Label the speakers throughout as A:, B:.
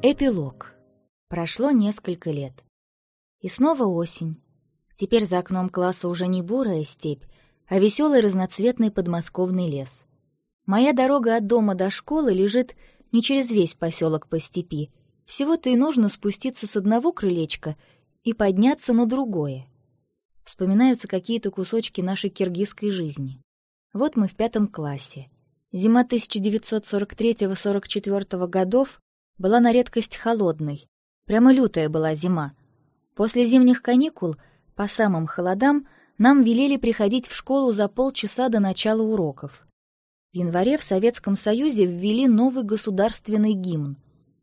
A: Эпилог. Прошло несколько лет. И снова осень. Теперь за окном класса уже не бурая степь, а веселый разноцветный подмосковный лес. Моя дорога от дома до школы лежит не через весь поселок по степи. Всего-то и нужно спуститься с одного крылечка и подняться на другое. Вспоминаются какие-то кусочки нашей киргизской жизни. Вот мы в пятом классе. Зима 1943-44 годов была на редкость холодной. Прямо лютая была зима. После зимних каникул, по самым холодам, нам велели приходить в школу за полчаса до начала уроков. В январе в Советском Союзе ввели новый государственный гимн.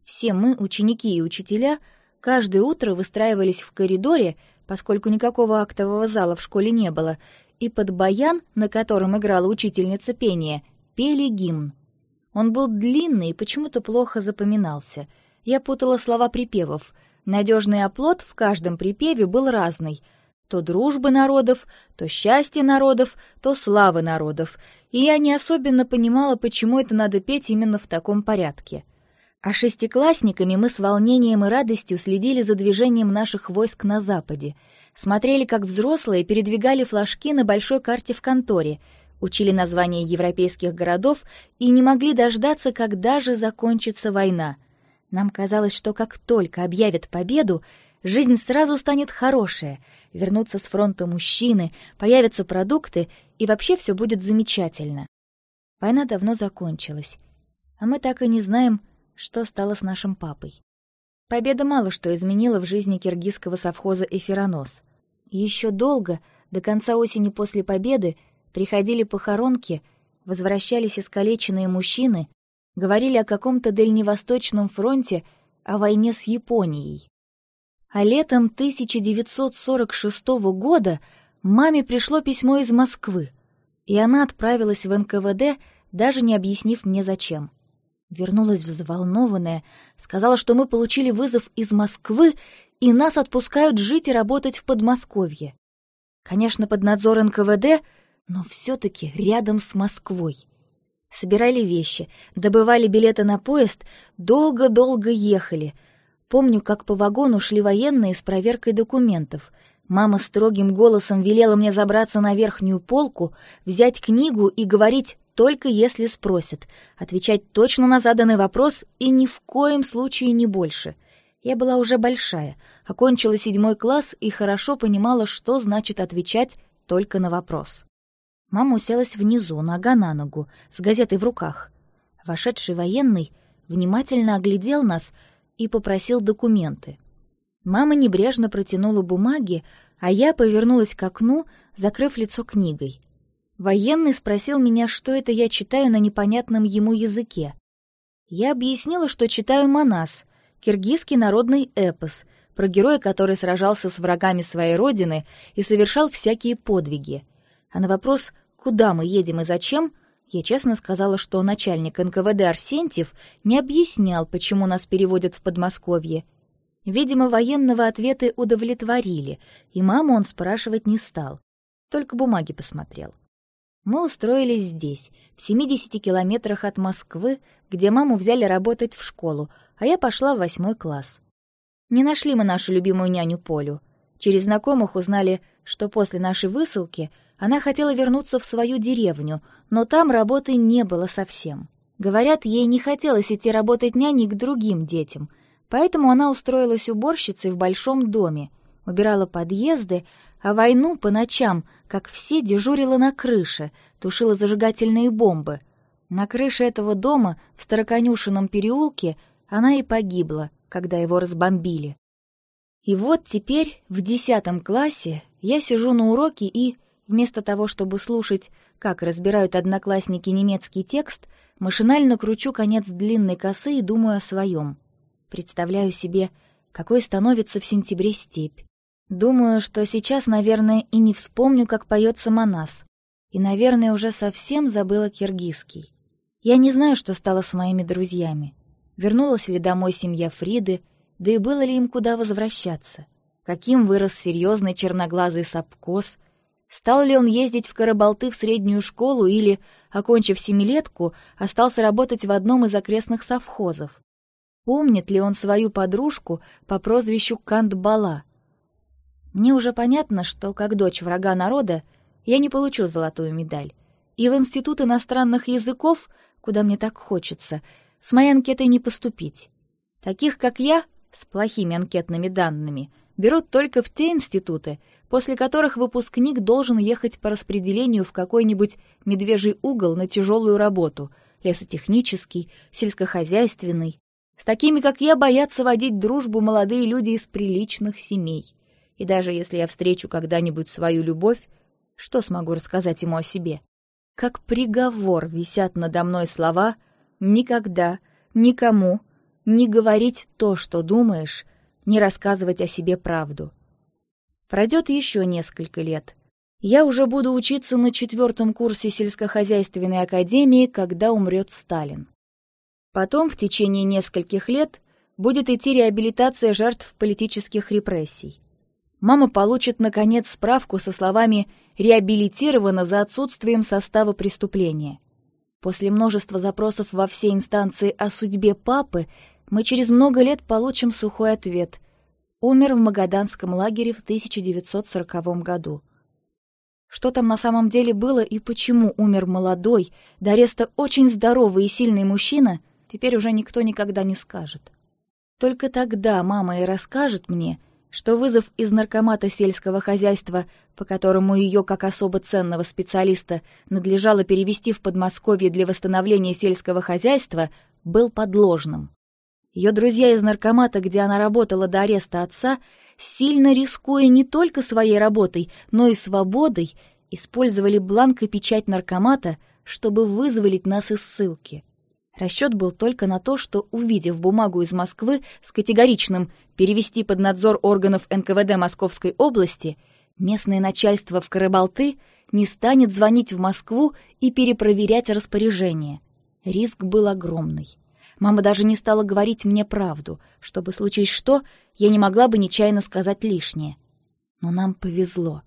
A: Все мы, ученики и учителя, каждое утро выстраивались в коридоре, поскольку никакого актового зала в школе не было, и под баян, на котором играла учительница пения, пели гимн. Он был длинный и почему-то плохо запоминался. Я путала слова припевов. Надежный оплот в каждом припеве был разный. То дружбы народов, то счастье народов, то славы народов. И я не особенно понимала, почему это надо петь именно в таком порядке. А шестиклассниками мы с волнением и радостью следили за движением наших войск на западе. Смотрели, как взрослые передвигали флажки на большой карте в конторе — учили названия европейских городов и не могли дождаться, когда же закончится война. Нам казалось, что как только объявят победу, жизнь сразу станет хорошая, вернутся с фронта мужчины, появятся продукты, и вообще все будет замечательно. Война давно закончилась, а мы так и не знаем, что стало с нашим папой. Победа мало что изменила в жизни киргизского совхоза «Эфиронос». Еще долго, до конца осени после победы, Приходили похоронки, возвращались искалеченные мужчины, говорили о каком-то дальневосточном фронте, о войне с Японией. А летом 1946 года маме пришло письмо из Москвы, и она отправилась в НКВД, даже не объяснив мне зачем. Вернулась взволнованная, сказала, что мы получили вызов из Москвы, и нас отпускают жить и работать в Подмосковье. Конечно, под надзор НКВД но все-таки рядом с Москвой. Собирали вещи, добывали билеты на поезд, долго-долго ехали. Помню, как по вагону шли военные с проверкой документов. Мама строгим голосом велела мне забраться на верхнюю полку, взять книгу и говорить только если спросят, отвечать точно на заданный вопрос и ни в коем случае не больше. Я была уже большая, окончила седьмой класс и хорошо понимала, что значит отвечать только на вопрос. Мама уселась внизу, нога на ногу, с газетой в руках. Вошедший военный внимательно оглядел нас и попросил документы. Мама небрежно протянула бумаги, а я повернулась к окну, закрыв лицо книгой. Военный спросил меня, что это я читаю на непонятном ему языке. Я объяснила, что читаю «Манас», киргизский народный эпос, про героя, который сражался с врагами своей родины и совершал всякие подвиги — а на вопрос, куда мы едем и зачем, я честно сказала, что начальник НКВД Арсентьев не объяснял, почему нас переводят в Подмосковье. Видимо, военного ответы удовлетворили, и маму он спрашивать не стал, только бумаги посмотрел. Мы устроились здесь, в 70 километрах от Москвы, где маму взяли работать в школу, а я пошла в восьмой класс. Не нашли мы нашу любимую няню Полю. Через знакомых узнали, что после нашей высылки — она хотела вернуться в свою деревню, но там работы не было совсем. Говорят, ей не хотелось идти работать няней к другим детям, поэтому она устроилась уборщицей в большом доме, убирала подъезды, а войну по ночам, как все, дежурила на крыше, тушила зажигательные бомбы. На крыше этого дома в Староконюшином переулке она и погибла, когда его разбомбили. И вот теперь, в десятом классе, я сижу на уроке и Вместо того, чтобы слушать, как разбирают одноклассники немецкий текст, машинально кручу конец длинной косы и думаю о своем. Представляю себе, какой становится в сентябре степь. Думаю, что сейчас, наверное, и не вспомню, как поется Манас. И, наверное, уже совсем забыла киргизский. Я не знаю, что стало с моими друзьями. Вернулась ли домой семья Фриды, да и было ли им куда возвращаться. Каким вырос серьезный черноглазый сапкос, Стал ли он ездить в Карабалты в среднюю школу или, окончив семилетку, остался работать в одном из окрестных совхозов? Помнит ли он свою подружку по прозвищу Кандбала? Мне уже понятно, что как дочь врага народа я не получу золотую медаль. И в Институт иностранных языков, куда мне так хочется, с моей анкетой не поступить. Таких, как я, с плохими анкетными данными, берут только в те институты, после которых выпускник должен ехать по распределению в какой-нибудь медвежий угол на тяжелую работу, лесотехнический, сельскохозяйственный. С такими, как я, боятся водить дружбу молодые люди из приличных семей. И даже если я встречу когда-нибудь свою любовь, что смогу рассказать ему о себе? Как приговор висят надо мной слова «никогда», «никому», «не говорить то, что думаешь», «не рассказывать о себе правду». Пройдет еще несколько лет. Я уже буду учиться на четвертом курсе сельскохозяйственной академии, когда умрет Сталин. Потом, в течение нескольких лет, будет идти реабилитация жертв политических репрессий. Мама получит, наконец, справку со словами «реабилитирована за отсутствием состава преступления». После множества запросов во все инстанции о судьбе папы мы через много лет получим сухой ответ. Умер в Магаданском лагере в 1940 году. Что там на самом деле было и почему умер молодой, до ареста очень здоровый и сильный мужчина, теперь уже никто никогда не скажет. Только тогда мама и расскажет мне — что вызов из наркомата сельского хозяйства, по которому ее как особо ценного специалиста надлежало перевести в Подмосковье для восстановления сельского хозяйства, был подложным. Ее друзья из наркомата, где она работала до ареста отца, сильно рискуя не только своей работой, но и свободой, использовали бланк и печать наркомата, чтобы вызволить нас из ссылки. Расчет был только на то, что, увидев бумагу из Москвы с категоричным «перевести под надзор органов НКВД Московской области», местное начальство в Карабалты не станет звонить в Москву и перепроверять распоряжение. Риск был огромный. Мама даже не стала говорить мне правду, чтобы, случись что, я не могла бы нечаянно сказать лишнее. Но нам повезло.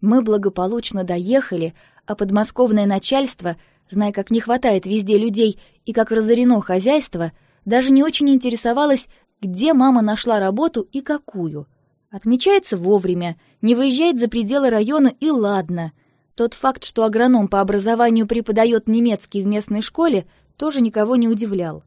A: Мы благополучно доехали, а подмосковное начальство — зная, как не хватает везде людей и как разорено хозяйство, даже не очень интересовалась, где мама нашла работу и какую. Отмечается вовремя, не выезжает за пределы района и ладно. Тот факт, что агроном по образованию преподает немецкий в местной школе, тоже никого не удивлял.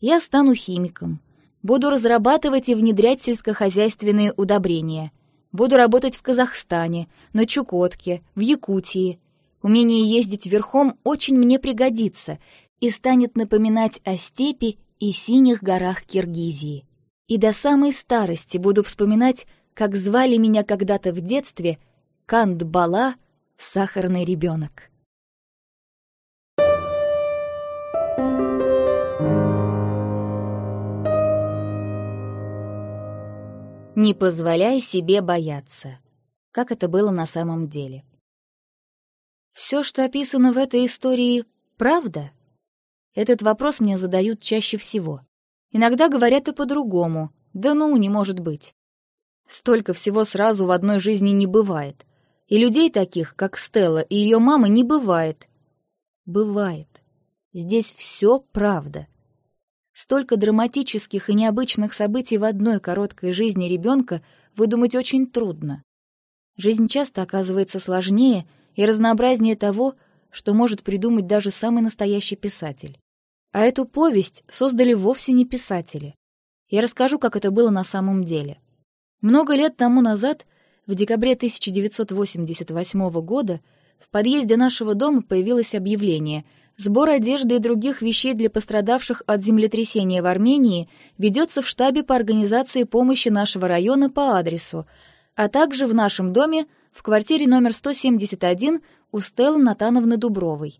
A: Я стану химиком. Буду разрабатывать и внедрять сельскохозяйственные удобрения. Буду работать в Казахстане, на Чукотке, в Якутии. Умение ездить верхом очень мне пригодится и станет напоминать о степи и синих горах Киргизии. И до самой старости буду вспоминать, как звали меня когда-то в детстве Кандбала, сахарный ребенок. Не позволяй себе бояться, как это было на самом деле. Все, что описано в этой истории, правда? Этот вопрос мне задают чаще всего. Иногда говорят и по-другому. Да ну, не может быть. Столько всего сразу в одной жизни не бывает. И людей таких, как Стелла и ее мама, не бывает. Бывает. Здесь все правда. Столько драматических и необычных событий в одной короткой жизни ребенка выдумать очень трудно. Жизнь часто оказывается сложнее и разнообразнее того, что может придумать даже самый настоящий писатель. А эту повесть создали вовсе не писатели. Я расскажу, как это было на самом деле. Много лет тому назад, в декабре 1988 года, в подъезде нашего дома появилось объявление «Сбор одежды и других вещей для пострадавших от землетрясения в Армении ведется в штабе по организации помощи нашего района по адресу, а также в нашем доме в квартире номер 171 у Стеллы Натановны Дубровой.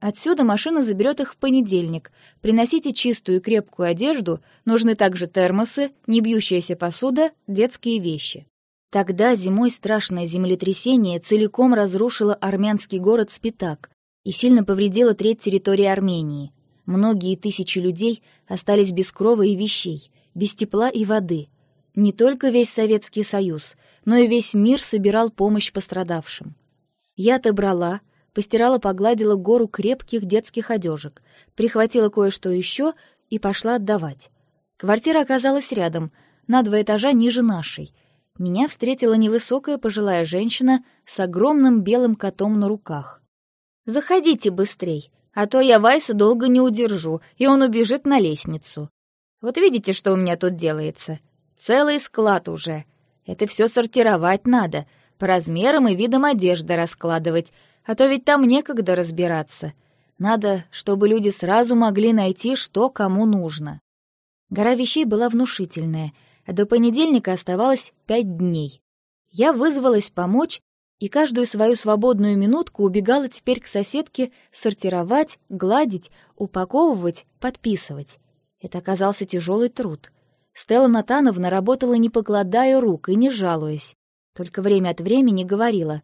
A: Отсюда машина заберет их в понедельник. Приносите чистую и крепкую одежду, нужны также термосы, небьющаяся посуда, детские вещи. Тогда зимой страшное землетрясение целиком разрушило армянский город Спитак и сильно повредило треть территории Армении. Многие тысячи людей остались без крова и вещей, без тепла и воды. Не только весь Советский Союз, но и весь мир собирал помощь пострадавшим. Я отобрала, постирала, погладила гору крепких детских одежек, прихватила кое-что еще и пошла отдавать. Квартира оказалась рядом, на два этажа ниже нашей. Меня встретила невысокая пожилая женщина с огромным белым котом на руках. «Заходите быстрей, а то я Вайса долго не удержу, и он убежит на лестницу. Вот видите, что у меня тут делается? Целый склад уже. Это все сортировать надо, по размерам и видам одежды раскладывать, а то ведь там некогда разбираться. Надо, чтобы люди сразу могли найти, что кому нужно. Гора вещей была внушительная, а до понедельника оставалось пять дней. Я вызвалась помочь и каждую свою свободную минутку убегала теперь к соседке сортировать, гладить, упаковывать, подписывать. Это оказался тяжелый труд. Стелла Натановна работала не покладая рук и не жалуясь, только время от времени говорила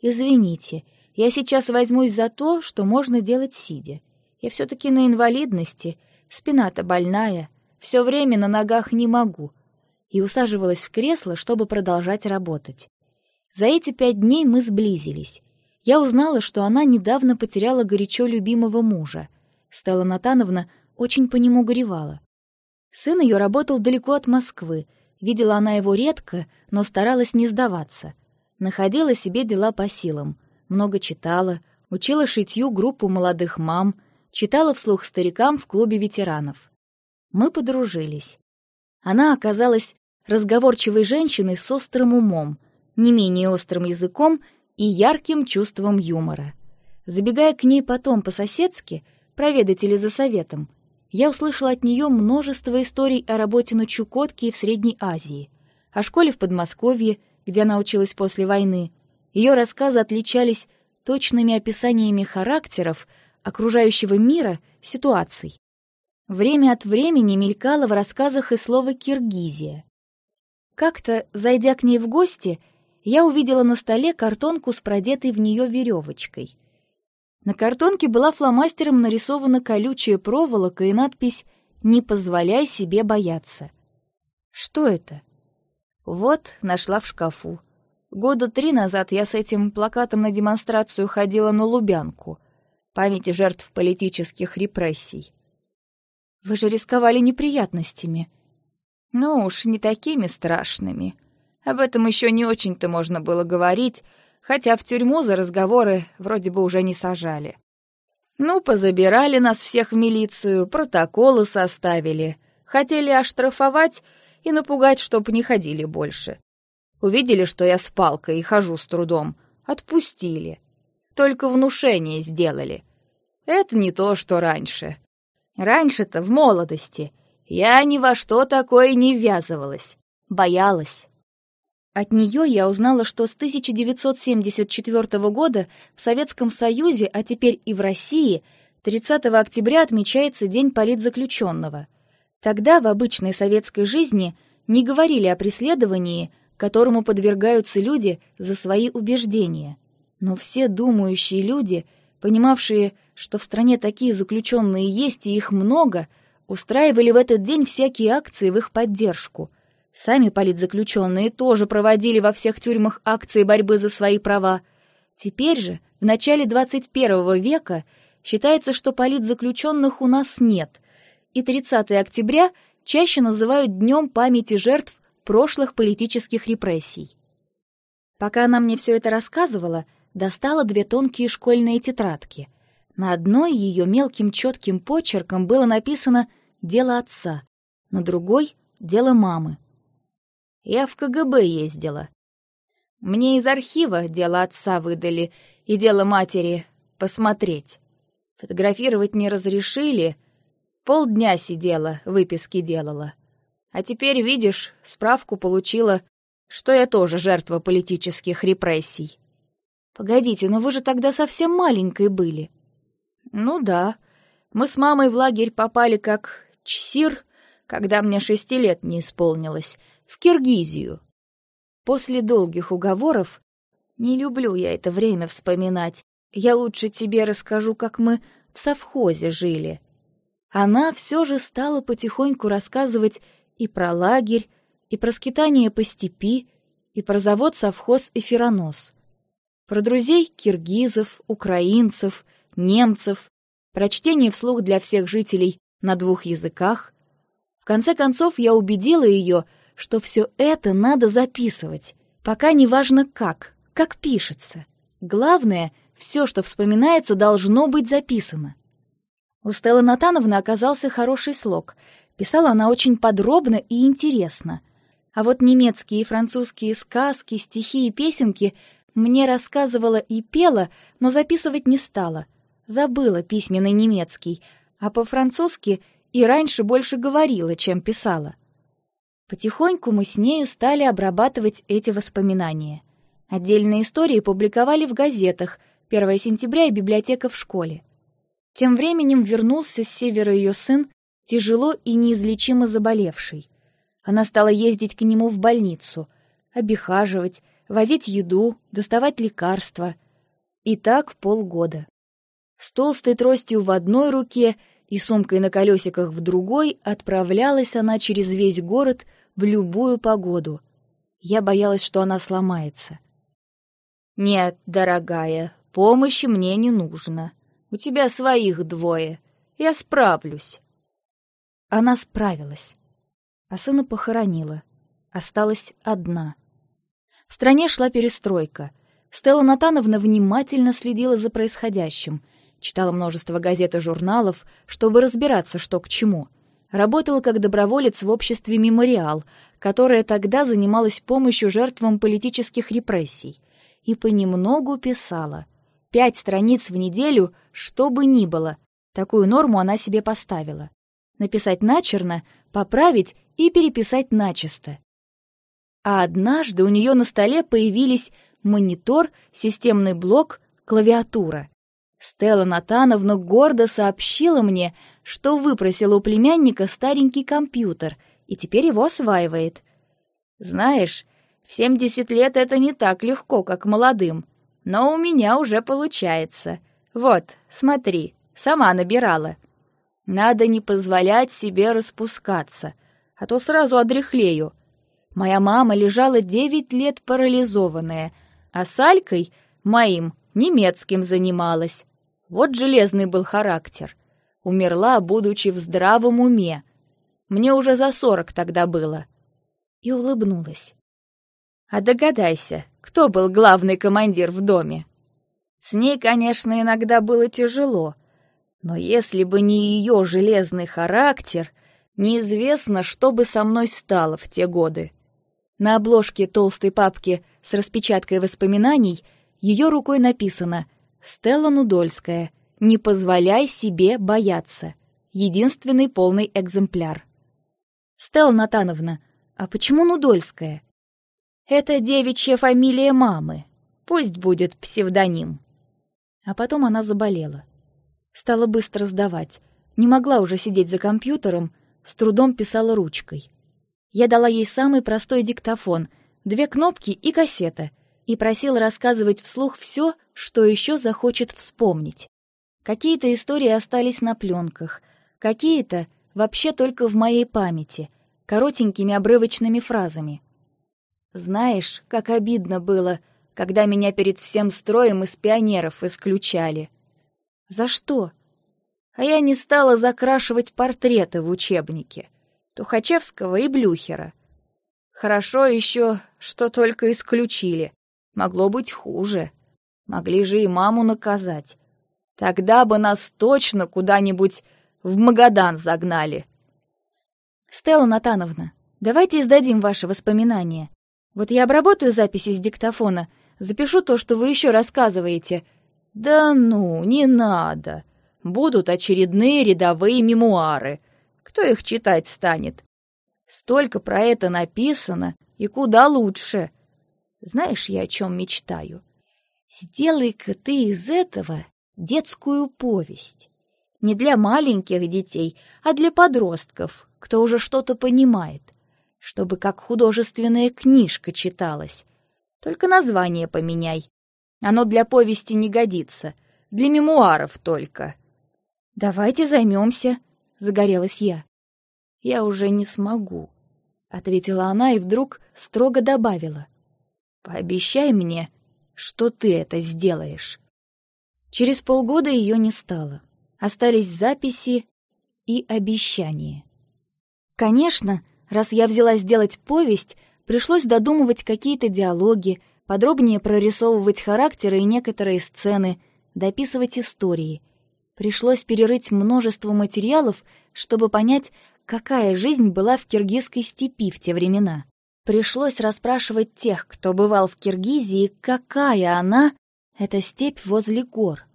A: «Извините, я сейчас возьмусь за то, что можно делать сидя. Я все-таки на инвалидности, спина-то больная, все время на ногах не могу». И усаживалась в кресло, чтобы продолжать работать. За эти пять дней мы сблизились. Я узнала, что она недавно потеряла горячо любимого мужа. Стелла Натановна очень по нему горевала. Сын ее работал далеко от Москвы, видела она его редко, но старалась не сдаваться. Находила себе дела по силам, много читала, учила шитью группу молодых мам, читала вслух старикам в клубе ветеранов. Мы подружились. Она оказалась разговорчивой женщиной с острым умом, не менее острым языком и ярким чувством юмора. Забегая к ней потом по-соседски, проведать или за советом, я услышала от нее множество историй о работе на Чукотке и в Средней Азии, о школе в Подмосковье, где она училась после войны. Ее рассказы отличались точными описаниями характеров, окружающего мира, ситуаций. Время от времени мелькало в рассказах и слово «Киргизия». Как-то, зайдя к ней в гости, я увидела на столе картонку с продетой в нее веревочкой. На картонке была фломастером нарисована колючая проволока и надпись «Не позволяй себе бояться». Что это? Вот, нашла в шкафу. Года три назад я с этим плакатом на демонстрацию ходила на Лубянку, памяти жертв политических репрессий. Вы же рисковали неприятностями. Ну уж, не такими страшными. Об этом еще не очень-то можно было говорить, хотя в тюрьму за разговоры вроде бы уже не сажали. Ну, позабирали нас всех в милицию, протоколы составили, хотели оштрафовать и напугать, чтоб не ходили больше. Увидели, что я с палкой и хожу с трудом, отпустили. Только внушение сделали. Это не то, что раньше. Раньше-то, в молодости, я ни во что такое не ввязывалась, боялась. От нее я узнала, что с 1974 года в Советском Союзе, а теперь и в России, 30 октября отмечается День политзаключенного. Тогда в обычной советской жизни не говорили о преследовании, которому подвергаются люди за свои убеждения. Но все думающие люди, понимавшие, что в стране такие заключенные есть и их много, устраивали в этот день всякие акции в их поддержку — Сами политзаключенные тоже проводили во всех тюрьмах акции борьбы за свои права. Теперь же, в начале 21 века, считается, что политзаключенных у нас нет, и 30 октября чаще называют Днем памяти жертв прошлых политических репрессий. Пока она мне все это рассказывала, достала две тонкие школьные тетрадки. На одной ее мелким четким почерком было написано «Дело отца», на другой — «Дело мамы». Я в КГБ ездила. Мне из архива дело отца выдали и дело матери посмотреть. Фотографировать не разрешили. Полдня сидела, выписки делала. А теперь, видишь, справку получила, что я тоже жертва политических репрессий. Погодите, но вы же тогда совсем маленькой были. Ну да. Мы с мамой в лагерь попали как чсир, когда мне шести лет не исполнилось — в Киргизию. После долгих уговоров «Не люблю я это время вспоминать, я лучше тебе расскажу, как мы в совхозе жили». Она все же стала потихоньку рассказывать и про лагерь, и про скитание по степи, и про завод совхоз «Эфиронос», про друзей киргизов, украинцев, немцев, про чтение вслух для всех жителей на двух языках, В конце концов, я убедила ее, что все это надо записывать, пока не важно как, как пишется. Главное, все, что вспоминается, должно быть записано. У Стеллы Натановны оказался хороший слог. Писала она очень подробно и интересно. А вот немецкие и французские сказки, стихи и песенки мне рассказывала и пела, но записывать не стала. Забыла письменный немецкий, а по-французски и раньше больше говорила, чем писала. Потихоньку мы с нею стали обрабатывать эти воспоминания. Отдельные истории публиковали в газетах, 1 сентября и библиотека в школе. Тем временем вернулся с севера ее сын, тяжело и неизлечимо заболевший. Она стала ездить к нему в больницу, обихаживать, возить еду, доставать лекарства. И так полгода. С толстой тростью в одной руке и сумкой на колесиках в другой отправлялась она через весь город в любую погоду. Я боялась, что она сломается. «Нет, дорогая, помощи мне не нужно. У тебя своих двое. Я справлюсь». Она справилась. А сына похоронила. Осталась одна. В стране шла перестройка. Стелла Натановна внимательно следила за происходящим, читала множество газет и журналов, чтобы разбираться, что к чему. Работала как доброволец в обществе «Мемориал», которое тогда занималось помощью жертвам политических репрессий. И понемногу писала. Пять страниц в неделю, что бы ни было. Такую норму она себе поставила. Написать начерно, поправить и переписать начисто. А однажды у нее на столе появились монитор, системный блок, клавиатура. Стелла Натановна гордо сообщила мне, что выпросила у племянника старенький компьютер и теперь его осваивает. Знаешь, в 70 лет это не так легко, как молодым, но у меня уже получается. Вот, смотри, сама набирала. Надо не позволять себе распускаться, а то сразу одряхлею. Моя мама лежала девять лет парализованная, а с Алькой, моим, немецким занималась. Вот железный был характер. Умерла, будучи в здравом уме. Мне уже за сорок тогда было. И улыбнулась. А догадайся, кто был главный командир в доме? С ней, конечно, иногда было тяжело, но если бы не ее железный характер, неизвестно, что бы со мной стало в те годы. На обложке толстой папки с распечаткой воспоминаний ее рукой написано «Стелла Нудольская. Не позволяй себе бояться. Единственный полный экземпляр». «Стелла Натановна, а почему Нудольская?» «Это девичья фамилия мамы. Пусть будет псевдоним». А потом она заболела. Стала быстро сдавать. Не могла уже сидеть за компьютером, с трудом писала ручкой. Я дала ей самый простой диктофон, две кнопки и кассета, и просила рассказывать вслух все, что еще захочет вспомнить. Какие-то истории остались на пленках, какие-то вообще только в моей памяти, коротенькими обрывочными фразами. Знаешь, как обидно было, когда меня перед всем строем из пионеров исключали. За что? А я не стала закрашивать портреты в учебнике. Тухачевского и Блюхера. Хорошо еще, что только исключили. Могло быть хуже. Могли же и маму наказать. Тогда бы нас точно куда-нибудь в Магадан загнали. Стелла Натановна, давайте издадим ваши воспоминания. Вот я обработаю записи с диктофона, запишу то, что вы еще рассказываете. Да ну, не надо. Будут очередные рядовые мемуары — кто их читать станет? Столько про это написано, и куда лучше. Знаешь, я о чем мечтаю? Сделай-ка ты из этого детскую повесть. Не для маленьких детей, а для подростков, кто уже что-то понимает. Чтобы как художественная книжка читалась. Только название поменяй. Оно для повести не годится, для мемуаров только. Давайте займемся загорелась я. «Я уже не смогу», — ответила она и вдруг строго добавила. «Пообещай мне, что ты это сделаешь». Через полгода ее не стало. Остались записи и обещания. Конечно, раз я взялась сделать повесть, пришлось додумывать какие-то диалоги, подробнее прорисовывать характеры и некоторые сцены, дописывать истории. Пришлось перерыть множество материалов, чтобы понять, какая жизнь была в киргизской степи в те времена. Пришлось расспрашивать тех, кто бывал в Киргизии, какая она, эта степь возле гор.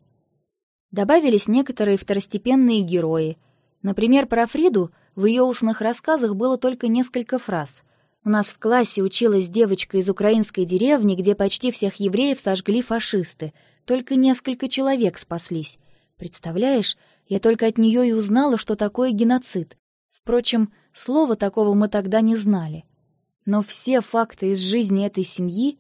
A: Добавились некоторые второстепенные герои. Например, про Фриду в ее устных рассказах было только несколько фраз. У нас в классе училась девочка из украинской деревни, где почти всех евреев сожгли фашисты. Только несколько человек спаслись. Представляешь, я только от нее и узнала, что такое геноцид. Впрочем, слова такого мы тогда не знали. Но все факты из жизни этой семьи,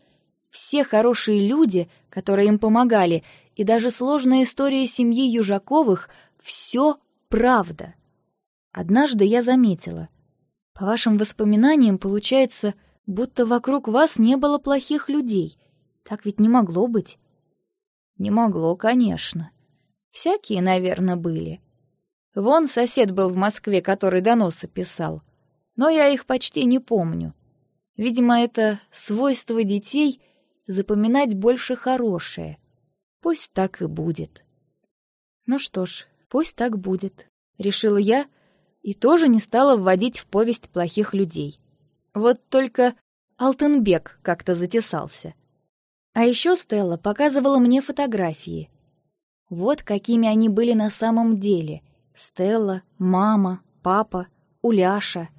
A: все хорошие люди, которые им помогали, и даже сложная история семьи Южаковых — все правда. Однажды я заметила. По вашим воспоминаниям, получается, будто вокруг вас не было плохих людей. Так ведь не могло быть. Не могло, конечно. Всякие, наверное, были. Вон сосед был в Москве, который доносы писал. Но я их почти не помню. Видимо, это свойство детей запоминать больше хорошее. Пусть так и будет. Ну что ж, пусть так будет, решила я и тоже не стала вводить в повесть плохих людей. Вот только Алтенбек как-то затесался. А еще Стелла показывала мне фотографии. Вот какими они были на самом деле. Стелла, мама, папа, Уляша —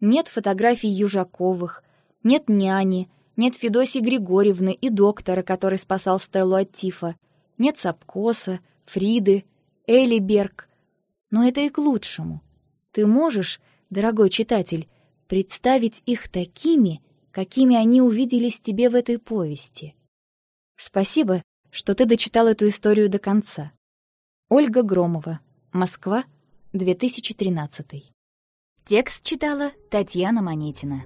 A: нет фотографий Южаковых, нет няни, нет Федосии Григорьевны и доктора, который спасал Стеллу от тифа, нет Сапкоса, Фриды, Элли Берг. Но это и к лучшему. Ты можешь, дорогой читатель, представить их такими, какими они увиделись тебе в этой повести. Спасибо, что ты дочитал эту историю до конца. Ольга Громова. Москва, 2013. Текст читала Татьяна Монетина.